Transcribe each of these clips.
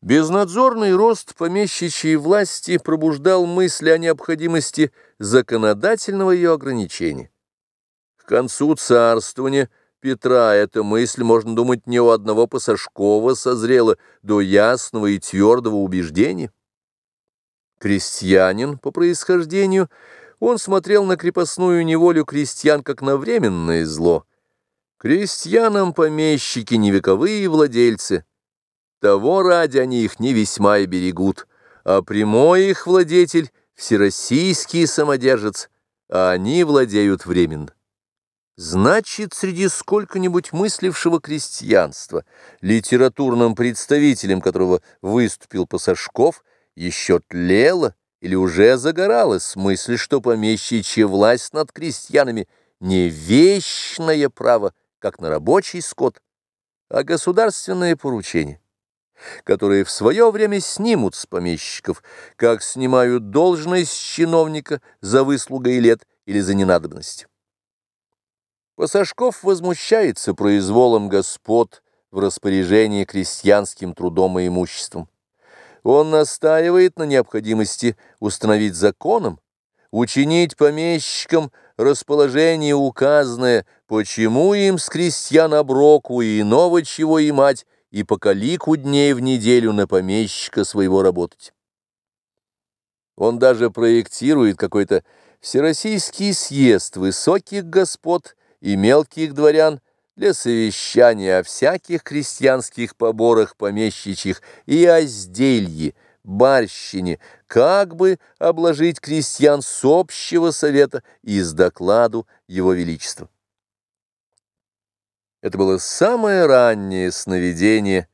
Безнадзорный рост помещичьей власти пробуждал мысли о необходимости законодательного ее ограничения. К концу царствования Петра эта мысль, можно думать, не у одного Пасашкова созрела до ясного и твердого убеждения. Крестьянин по происхождению, он смотрел на крепостную неволю крестьян как на временное зло. Крестьянам помещики не вековые владельцы, того ради они их не весьма и берегут, а прямой их владетель — всероссийский самодержец, а они владеют временно. Значит, среди сколько-нибудь мыслившего крестьянства, литературным представителем которого выступил Пасашков, еще тлела или уже загоралась мысль, что помещичья власть над крестьянами не вечное право, как на рабочий скот, а государственное поручение которые в свое время снимут с помещиков, как снимают должность чиновника за выслугой лет или за ненадобность. Пасашков возмущается произволом господ в распоряжении крестьянским трудом и имуществом. Он настаивает на необходимости установить законом, учинить помещикам расположение указанное, почему им с крестьян оброку и иного чего и мать, и по калику дней в неделю на помещика своего работать. Он даже проектирует какой-то всероссийский съезд высоких господ и мелких дворян для совещания о всяких крестьянских поборах помещичьих и о сделье, барщине, как бы обложить крестьян с общего совета из докладу Его Величества. Это было самое раннее сновидение,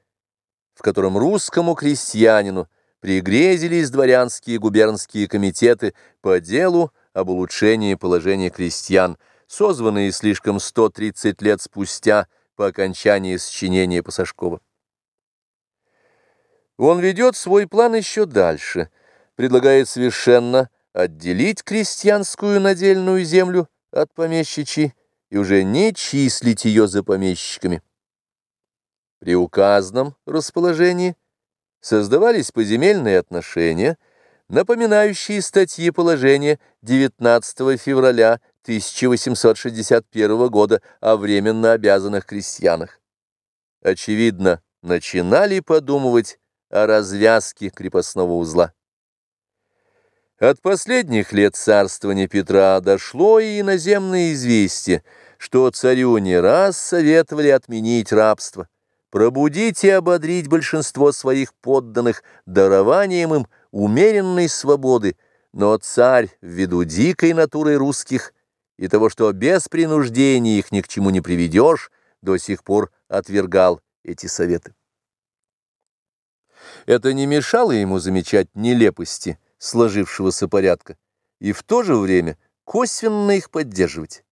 в котором русскому крестьянину пригрезились дворянские губернские комитеты по делу об улучшении положения крестьян, созванные слишком 130 лет спустя по окончании сочинения Пасашкова. Он ведет свой план еще дальше, предлагает совершенно отделить крестьянскую надельную землю от помещичьей, и уже не числить ее за помещиками. При указанном расположении создавались поземельные отношения, напоминающие статьи положения 19 февраля 1861 года о временно обязанных крестьянах. Очевидно, начинали подумывать о развязке крепостного узла. От последних лет царствования Петра дошло и иноземное известие – что царю не раз советовали отменить рабство, пробудить и ободрить большинство своих подданных дарованием им умеренной свободы, но царь, ввиду дикой натуры русских и того, что без принуждения их ни к чему не приведешь, до сих пор отвергал эти советы. Это не мешало ему замечать нелепости сложившегося порядка и в то же время косвенно их поддерживать.